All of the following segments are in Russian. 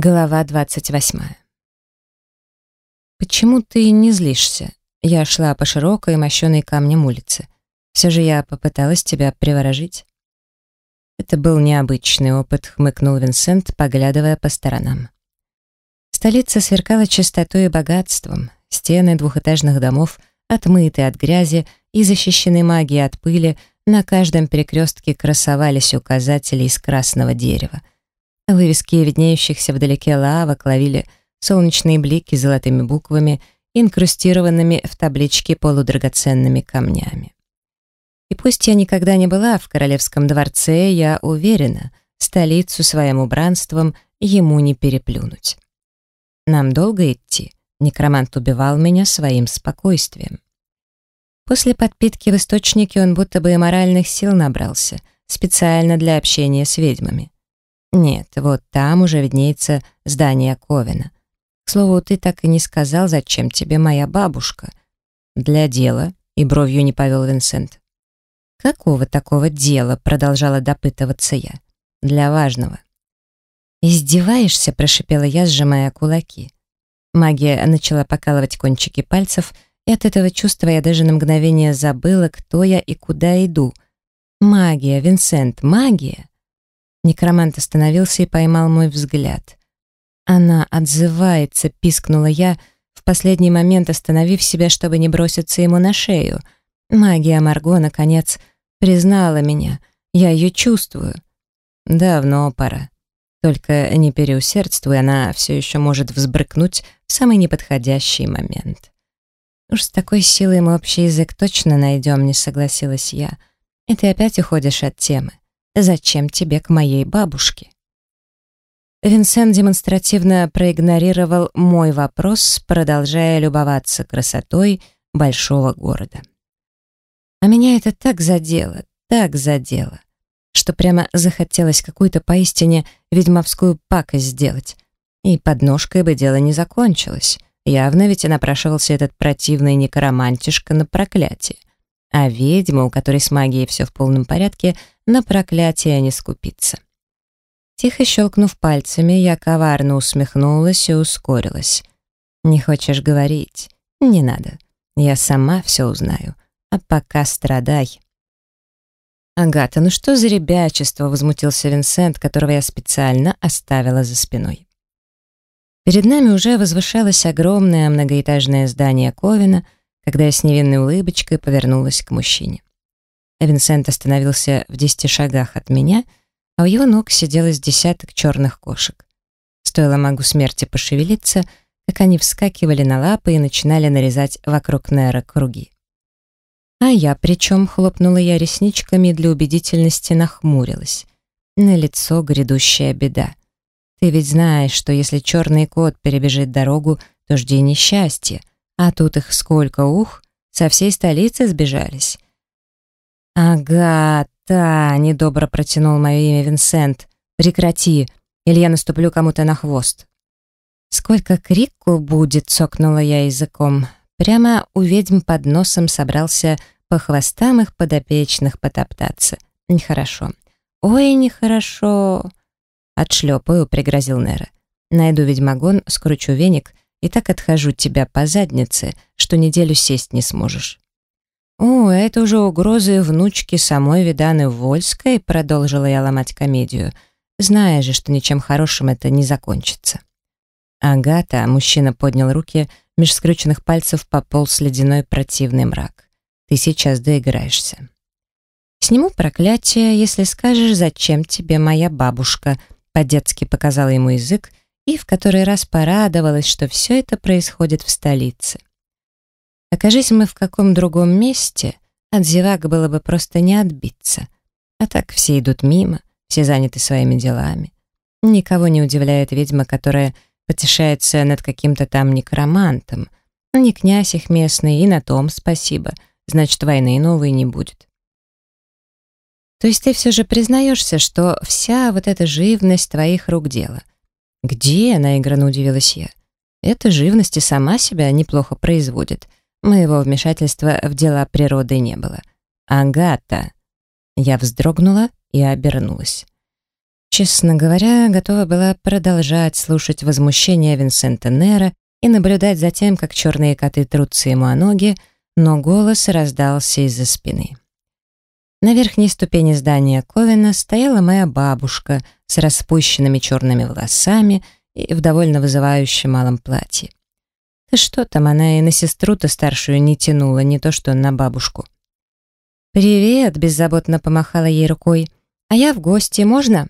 Глава 28. «Почему ты не злишься?» Я шла по широкой, мощенной камнем улице. Все же я попыталась тебя приворожить. Это был необычный опыт, хмыкнул Винсент, поглядывая по сторонам. Столица сверкала чистотой и богатством. Стены двухэтажных домов отмыты от грязи и защищены магией от пыли, на каждом перекрестке красовались указатели из красного дерева — Вывески виднеющихся вдалеке лавок ловили солнечные блики золотыми буквами, инкрустированными в табличке полудрагоценными камнями. И пусть я никогда не была в королевском дворце, я уверена, столицу своим убранством ему не переплюнуть. Нам долго идти. Некромант убивал меня своим спокойствием. После подпитки в источнике он будто бы моральных сил набрался, специально для общения с ведьмами. Нет, вот там уже виднеется здание Ковина. К слову, ты так и не сказал, зачем тебе моя бабушка. Для дела, и бровью не повел Винсент. Какого такого дела, продолжала допытываться я. Для важного. «Издеваешься?» — прошипела я, сжимая кулаки. Магия начала покалывать кончики пальцев, и от этого чувства я даже на мгновение забыла, кто я и куда иду. Магия, Винсент, магия! Некромант остановился и поймал мой взгляд. «Она отзывается», — пискнула я, в последний момент остановив себя, чтобы не броситься ему на шею. Магия Марго, наконец, признала меня. Я ее чувствую. Давно пора. Только не переусердствуй, она все еще может взбрыкнуть в самый неподходящий момент. Уж с такой силой мы общий язык точно найдем, не согласилась я. И ты опять уходишь от темы. Зачем тебе к моей бабушке?» Винсент демонстративно проигнорировал мой вопрос, продолжая любоваться красотой большого города. А меня это так задело, так задело, что прямо захотелось какую-то поистине ведьмовскую пакость сделать. И подножкой бы дело не закончилось. Явно ведь и напрашивался этот противный некромантишка на проклятие. А ведьма, у которой с магией все в полном порядке, на проклятие не скупится. Тихо щелкнув пальцами, я коварно усмехнулась и ускорилась. «Не хочешь говорить? Не надо. Я сама все узнаю. А пока страдай». «Агата, ну что за ребячество?» — возмутился Винсент, которого я специально оставила за спиной. Перед нами уже возвышалось огромное многоэтажное здание Ковина — когда я с невинной улыбочкой повернулась к мужчине. Винсент остановился в десяти шагах от меня, а у его ног сидело с десяток черных кошек. Стоило магу смерти пошевелиться, как они вскакивали на лапы и начинали нарезать вокруг Нера круги. А я причем хлопнула я ресничками для убедительности нахмурилась. На лицо грядущая беда. Ты ведь знаешь, что если черный кот перебежит дорогу, то жди несчастья. А тут их сколько, ух, со всей столицы сбежались. «Ага, та!» — недобро протянул мое имя Винсент. «Прекрати, или я наступлю кому-то на хвост». «Сколько крику будет!» — цокнула я языком. Прямо у ведьм под носом собрался по хвостам их подопечных потоптаться. Нехорошо. «Ой, нехорошо!» «Отшлепаю», — пригрозил Нера. «Найду ведьмагон, скручу веник и так отхожу тебя по заднице, что неделю сесть не сможешь». «О, это уже угрозы внучки самой Виданы Вольской», продолжила я ломать комедию, зная же, что ничем хорошим это не закончится. «Агата», мужчина поднял руки, меж скрюченных пальцев пополз ледяной противный мрак. «Ты сейчас доиграешься». «Сниму проклятие, если скажешь, зачем тебе моя бабушка», по-детски показала ему язык и в который раз порадовалась, что все это происходит в столице. Окажись мы в каком другом месте, от зевак было бы просто не отбиться. А так все идут мимо, все заняты своими делами. Никого не удивляет ведьма, которая потешается над каким-то там некромантом. Не князь их местный, и на том спасибо. Значит, войны новой не будет. То есть ты все же признаешься, что вся вот эта живность твоих рук дело — «Где?» — наигранно удивилась я. «Эта живность и сама себя неплохо производит. Моего вмешательства в дела природы не было. Агата!» Я вздрогнула и обернулась. Честно говоря, готова была продолжать слушать возмущение Винсента Нера и наблюдать за тем, как черные коты трутся ему о ноги, но голос раздался из-за спины. На верхней ступени здания Ковина стояла моя бабушка с распущенными черными волосами и в довольно вызывающем малом платье. Да что там, она и на сестру-то старшую не тянула, не то что на бабушку. «Привет!» — беззаботно помахала ей рукой. «А я в гости, можно?»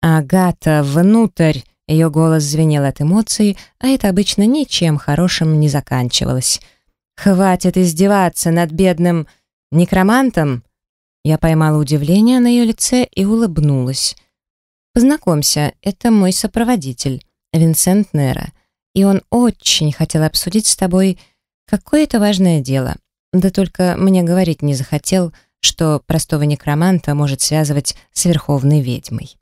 «Агата, внутрь!» Ее голос звенел от эмоций, а это обычно ничем хорошим не заканчивалось. «Хватит издеваться над бедным некромантом!» Я поймала удивление на ее лице и улыбнулась. «Познакомься, это мой сопроводитель, Винсент Нера, и он очень хотел обсудить с тобой какое-то важное дело. Да только мне говорить не захотел, что простого некроманта может связывать с верховной ведьмой».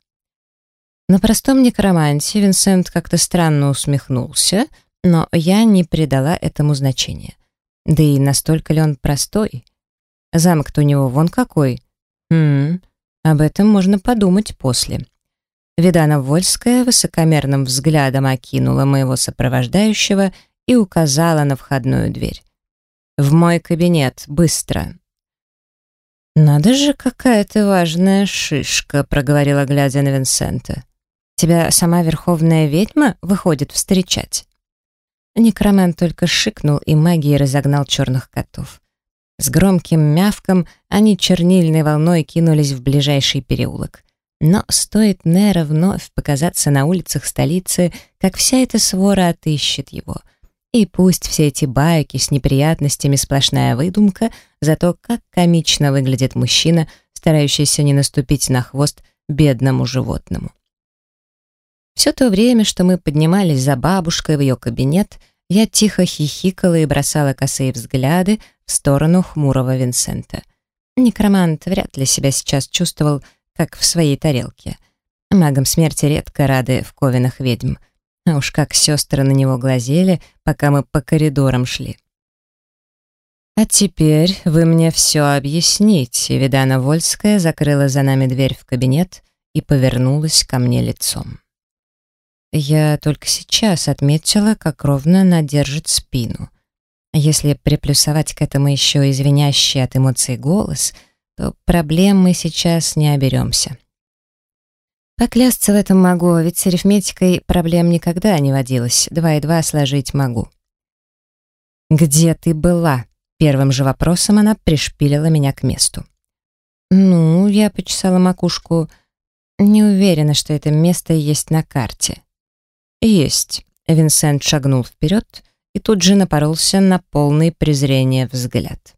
На простом некроманте Винсент как-то странно усмехнулся, но я не придала этому значения. Да и настолько ли он простой? Замок-то у него вон какой. Хм, об этом можно подумать после. Видана Вольская высокомерным взглядом окинула моего сопровождающего и указала на входную дверь. «В мой кабинет, быстро!» «Надо же, какая ты важная шишка», — проговорила, глядя на Винсента. Тебя сама верховная ведьма выходит встречать?» Некромант только шикнул и магией разогнал черных котов. С громким мявком они чернильной волной кинулись в ближайший переулок. Но стоит Нера вновь показаться на улицах столицы, как вся эта свора отыщет его. И пусть все эти байки с неприятностями сплошная выдумка, зато как комично выглядит мужчина, старающийся не наступить на хвост бедному животному. Все то время, что мы поднимались за бабушкой в ее кабинет, я тихо хихикала и бросала косые взгляды в сторону хмурого Винсента. Некромант вряд ли себя сейчас чувствовал, как в своей тарелке. Магам смерти редко рады в ковинах ведьм. А уж как сестры на него глазели, пока мы по коридорам шли. «А теперь вы мне все объясните», — Видана Вольская закрыла за нами дверь в кабинет и повернулась ко мне лицом. Я только сейчас отметила, как ровно она держит спину. Если приплюсовать к этому еще извиняющий от эмоций голос, то проблем мы сейчас не оберемся. Поклясться в этом могу, ведь с арифметикой проблем никогда не водилось. Два и два сложить могу. «Где ты была?» Первым же вопросом она пришпилила меня к месту. «Ну, я почесала макушку. Не уверена, что это место есть на карте». «Есть». Винсент шагнул вперед и тут же напоролся на полный презрения взгляд.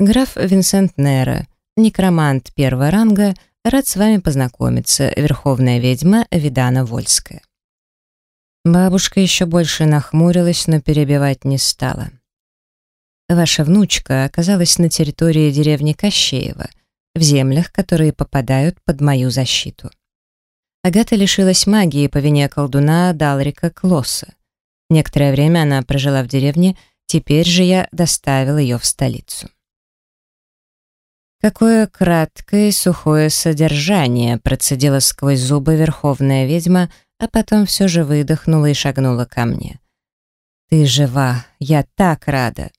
«Граф Винсент Нера, некромант первого ранга, рад с вами познакомиться, верховная ведьма Видана Вольская». Бабушка еще больше нахмурилась, но перебивать не стала. «Ваша внучка оказалась на территории деревни Кощеева, в землях, которые попадают под мою защиту». Агата лишилась магии по вине колдуна Далрика Клосса. Некоторое время она прожила в деревне, теперь же я доставил ее в столицу. Какое краткое и сухое содержание процедила сквозь зубы верховная ведьма, а потом все же выдохнула и шагнула ко мне. «Ты жива! Я так рада!»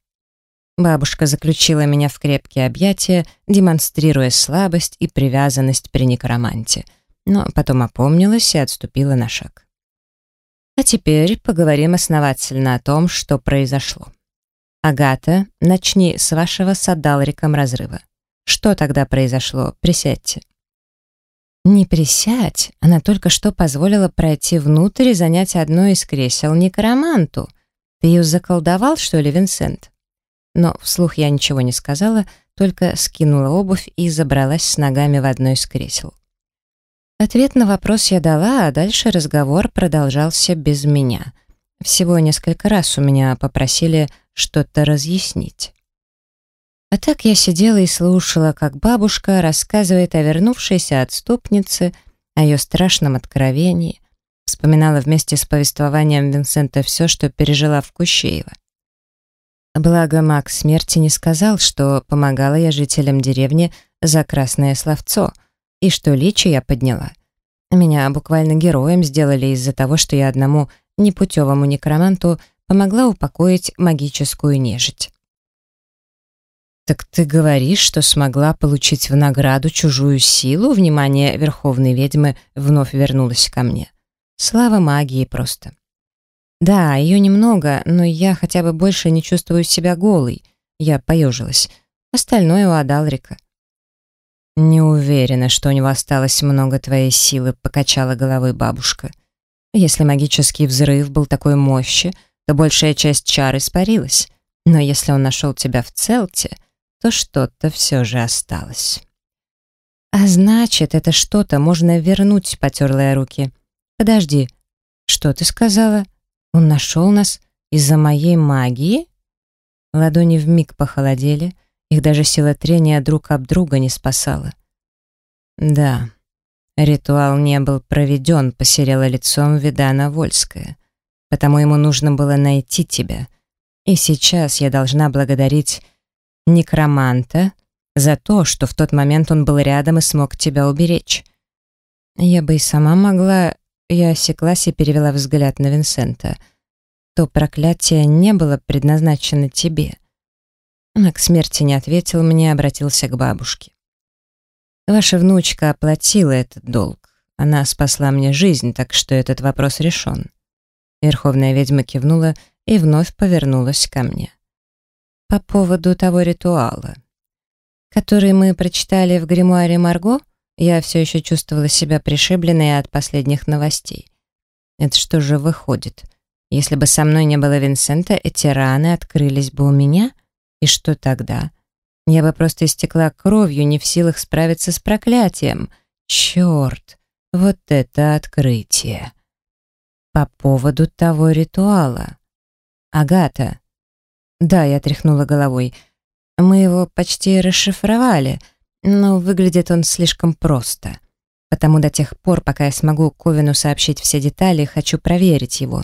Бабушка заключила меня в крепкие объятия, демонстрируя слабость и привязанность при некроманте — но потом опомнилась и отступила на шаг. А теперь поговорим основательно о том, что произошло. Агата, начни с вашего с Адалриком разрыва. Что тогда произошло? Присядьте. Не присядь, она только что позволила пройти внутрь и занять одно из кресел некроманту. Ты ее заколдовал, что ли, Винсент? Но вслух я ничего не сказала, только скинула обувь и забралась с ногами в одно из кресел. Ответ на вопрос я дала, а дальше разговор продолжался без меня. Всего несколько раз у меня попросили что-то разъяснить. А так я сидела и слушала, как бабушка рассказывает о вернувшейся отступнице, о ее страшном откровении, вспоминала вместе с повествованием Винсента все, что пережила в Кущеево. Благо маг смерти не сказал, что помогала я жителям деревни за красное словцо — и что личи я подняла. Меня буквально героем сделали из-за того, что я одному непутевому некроманту помогла упокоить магическую нежить. «Так ты говоришь, что смогла получить в награду чужую силу?» Внимание верховной ведьмы вновь вернулось ко мне. Слава магии просто. «Да, ее немного, но я хотя бы больше не чувствую себя голой». Я поежилась. Остальное у Адалрика. «Не уверена, что у него осталось много твоей силы», — покачала головой бабушка. «Если магический взрыв был такой мощи, то большая часть чар испарилась. Но если он нашел тебя в целте, то что-то все же осталось. «А значит, это что-то можно вернуть», — потерла я руки. «Подожди, что ты сказала? Он нашел нас из-за моей магии?» Ладони вмиг похолодели, их даже сила трения друг об друга не спасала. «Да, ритуал не был проведен», — посерела лицом Видана Вольская. «Потому ему нужно было найти тебя. И сейчас я должна благодарить некроманта за то, что в тот момент он был рядом и смог тебя уберечь. Я бы и сама могла... Я осеклась и перевела взгляд на Винсента. То проклятие не было предназначено тебе. К смерти не ответил мне, обратился к бабушке. Ваша внучка оплатила этот долг. Она спасла мне жизнь, так что этот вопрос решен. Верховная ведьма кивнула и вновь повернулась ко мне по поводу того ритуала, который мы прочитали в гримуаре Марго, я все еще чувствовала себя пришибленной от последних новостей. Это что же выходит? Если бы со мной не было Винсента, эти раны открылись бы у меня? И что тогда? Я бы просто истекла кровью, не в силах справиться с проклятием. Черт, вот это открытие. По поводу того ритуала. Агата, да, я тряхнула головой. Мы его почти расшифровали, но выглядит он слишком просто. Потому до тех пор, пока я смогу Ковину сообщить все детали, хочу проверить его.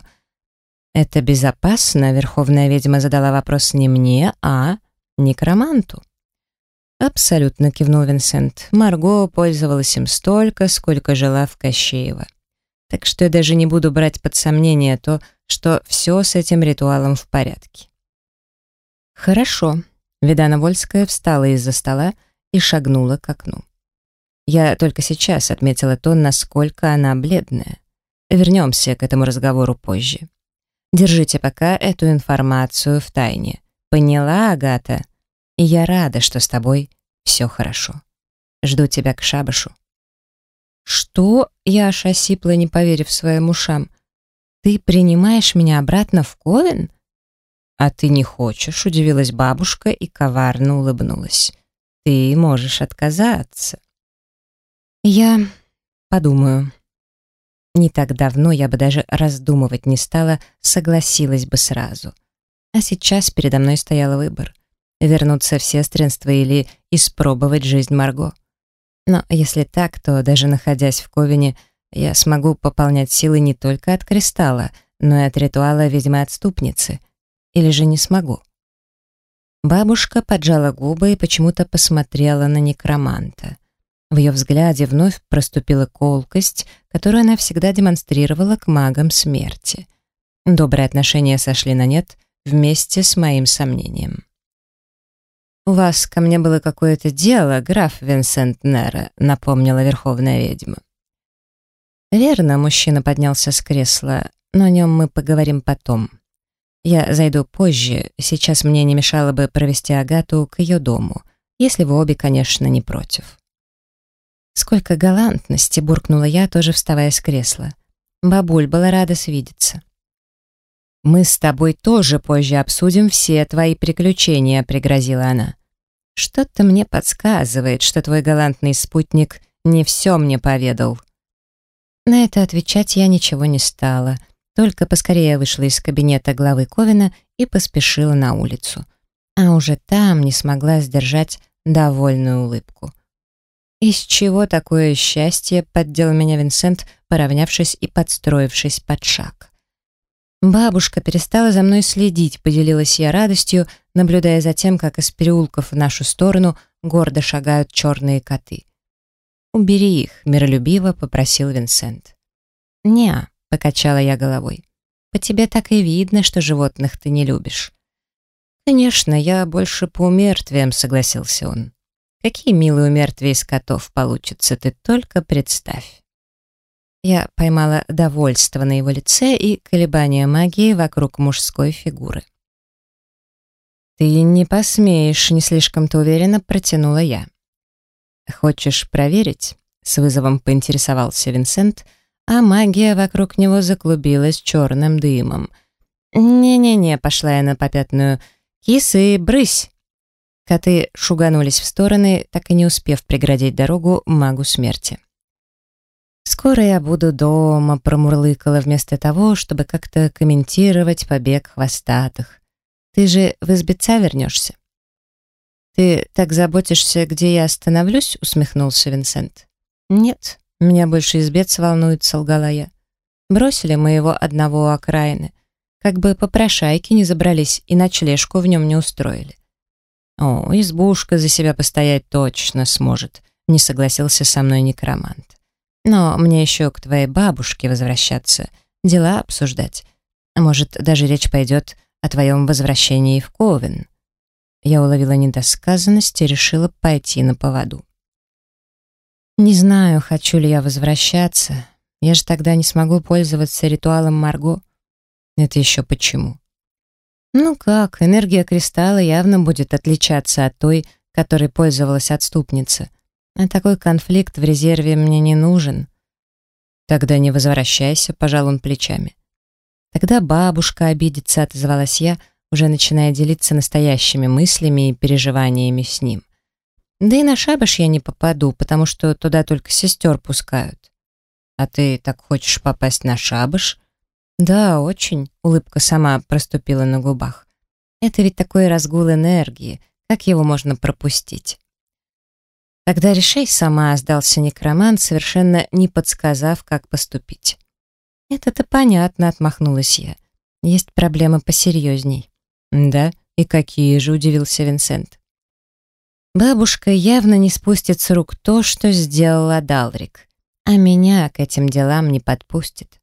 «Это безопасно?» — Верховная ведьма задала вопрос не мне, а некроманту. «Абсолютно», — кивнул Винсент. «Марго пользовалась им столько, сколько жила в Кощеево. Так что я даже не буду брать под сомнение то, что все с этим ритуалом в порядке». «Хорошо». Видана Вольская встала из-за стола и шагнула к окну. Я только сейчас отметила то, насколько она бледная. Вернемся к этому разговору позже. Держите пока эту информацию в тайне. Поняла, Агата? И я рада, что с тобой все хорошо. Жду тебя к шабашу. Что? Я аж осипла, не поверив своим ушам. Ты принимаешь меня обратно в Ковен? «А ты не хочешь?» — удивилась бабушка и коварно улыбнулась. «Ты можешь отказаться». «Я подумаю». Не так давно я бы даже раздумывать не стала, согласилась бы сразу. А сейчас передо мной стоял выбор — вернуться в сестринство или испробовать жизнь Марго. Но если так, то даже находясь в Ковине, я смогу пополнять силы не только от кристалла, но и от ритуала ведьмы-отступницы — или же не смогу? Бабушка поджала губы и почему-то посмотрела на некроманта. В ее взгляде вновь проступила колкость, которую она всегда демонстрировала к магам смерти. Добрые отношения сошли на нет вместе с моим сомнением. «У вас ко мне было какое-то дело, граф Винсент Нера», напомнила верховная ведьма. «Верно», — мужчина поднялся с кресла, но о нем мы поговорим потом. Я зайду позже, сейчас мне не мешало бы провести Агату к ее дому, если вы обе, конечно, не против. Сколько галантности, буркнула я, тоже вставая с кресла. Бабуль была рада свидеться. «Мы с тобой тоже позже обсудим все твои приключения», — пригрозила она. «Что-то мне подсказывает, что твой галантный спутник не все мне поведал». На это отвечать я ничего не стала — только поскорее вышла из кабинета главы Ковина и поспешила на улицу. А уже там не смогла сдержать довольную улыбку. «Из чего такое счастье?» — поддел меня Винсент, поравнявшись и подстроившись под шаг. «Бабушка перестала за мной следить», — поделилась я радостью, наблюдая за тем, как из переулков в нашу сторону гордо шагают черные коты. «Убери их», — миролюбиво попросил Винсент. «Не-а», покачала я головой. «По тебе так и видно, что животных ты не любишь». «Конечно, я больше по умертвиям», — согласился он. «Какие милые умертвия из котов получатся, ты только представь». Я поймала довольство на его лице и колебания магии вокруг мужской фигуры. «Ты не посмеешь», — не слишком-то уверенно протянула я. «Хочешь проверить?» — с вызовом поинтересовался Винсент, а магия вокруг него заклубилась черным дымом. «Не-не-не», — пошла я на попятную, — «кисы, брысь!» Коты шуганулись в стороны, так и не успев преградить дорогу магу смерти. «Скоро я буду дома», — промурлыкала вместо того, чтобы как-то комментировать побег хвостатых. «Ты же в избеца вернешься?» «Ты так заботишься, где я остановлюсь?» — усмехнулся Винсент. «Нет, меня больше избец волнует», — солгала я. «Бросили мы его одного у окраины. Как бы попрошайки не забрались и ночлежку в нем не устроили». «О, избушка за себя постоять точно сможет», — не согласился со мной некромант. Но мне еще к твоей бабушке возвращаться, дела обсуждать. Может, даже речь пойдет о твоем возвращении в Ковен. Я уловила недосказанность и решила пойти на поводу. Не знаю, хочу ли я возвращаться. Я же тогда не смогу пользоваться ритуалом Марго. Это еще почему? Ну как, энергия кристалла явно будет отличаться от той, которой пользовалась отступница — а такой конфликт в резерве мне не нужен. Тогда не возвращайся, пожал он плечами. Тогда бабушка обидится, отозвалась я, уже начиная делиться настоящими мыслями и переживаниями с ним. Да и на шабаш я не попаду, потому что туда только сестер пускают. А ты так хочешь попасть на шабаш? Да, очень. Улыбка сама проступила на губах. Это ведь такой разгул энергии. Как его можно пропустить? «Тогда решай сама», — сдался некромант, совершенно не подсказав, как поступить. «Это-то понятно», — отмахнулась я. «Есть проблемы посерьезней». «Да? И какие же?» — удивился Винсент. «Бабушка явно не спустит с рук то, что сделала Далрик, а меня к этим делам не подпустит».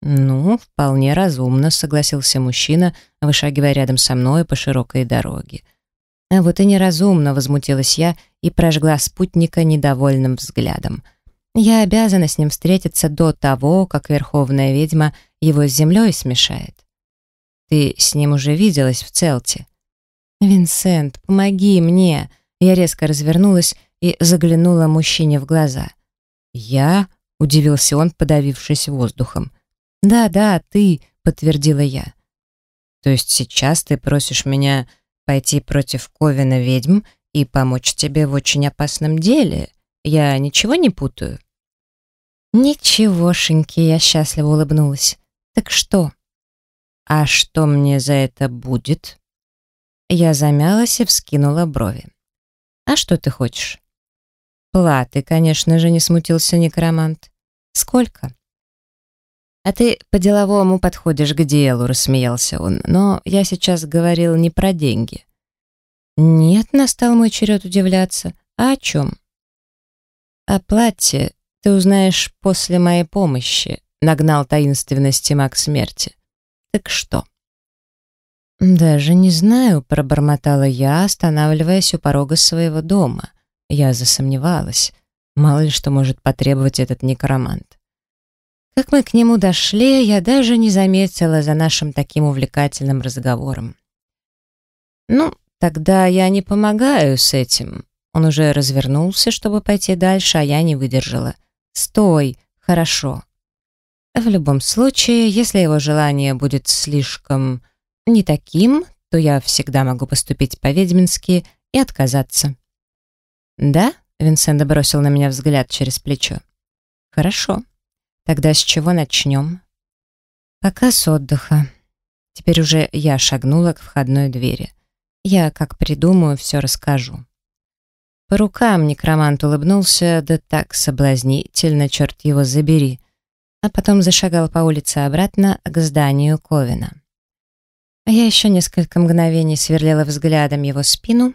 «Ну, вполне разумно», — согласился мужчина, вышагивая рядом со мной по широкой дороге. А вот и неразумно, возмутилась я и прожгла спутника недовольным взглядом. Я обязана с ним встретиться до того, как верховная ведьма его с землей смешает. Ты с ним уже виделась в Целте? Винсент, помоги мне! Я резко развернулась и заглянула мужчине в глаза. Я? Удивился он, подавившись воздухом. «Да-да, ты», — подтвердила я. «То есть сейчас ты просишь меня пойти против Ковина ведьм и помочь тебе в очень опасном деле. Я ничего не путаю?» «Ничегошеньки», — я счастливо улыбнулась. «Так что?» «А что мне за это будет?» Я замялась и вскинула брови. «А что ты хочешь?» «Платы, конечно же, не смутился некромант. Сколько?» «А ты по-деловому подходишь к делу», — рассмеялся он. «Но я сейчас говорил не про деньги». «Нет», — настал мой черед удивляться. «А о чем?» «О платье ты узнаешь после моей помощи», — нагнал таинственности маг смерти. «Так что?» «Даже не знаю», — пробормотала я, останавливаясь у порога своего дома. Я засомневалась. Мало ли что может потребовать этот некромант. Как мы к нему дошли, я даже не заметила за нашим таким увлекательным разговором. «Ну, тогда я не помогаю с этим». Он уже развернулся, чтобы пойти дальше, а я не выдержала. «Стой! Хорошо». В любом случае, если его желание будет слишком не таким, то я всегда могу поступить по-ведьмински и отказаться. «Да?» — Винсент бросил на меня взгляд через плечо. «Хорошо». Тогда с чего начнем? Пока с отдыха. Теперь уже я шагнула к входной двери. Я, как придумаю, все расскажу. По рукам некромант улыбнулся, да так соблазнительно, черт его забери, а потом зашагал по улице обратно к зданию Ковина. А я еще несколько мгновений сверлила взглядом его спину,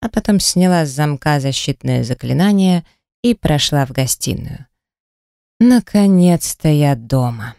а потом сняла с замка защитное заклинание и прошла в гостиную. Наконец-то я дома.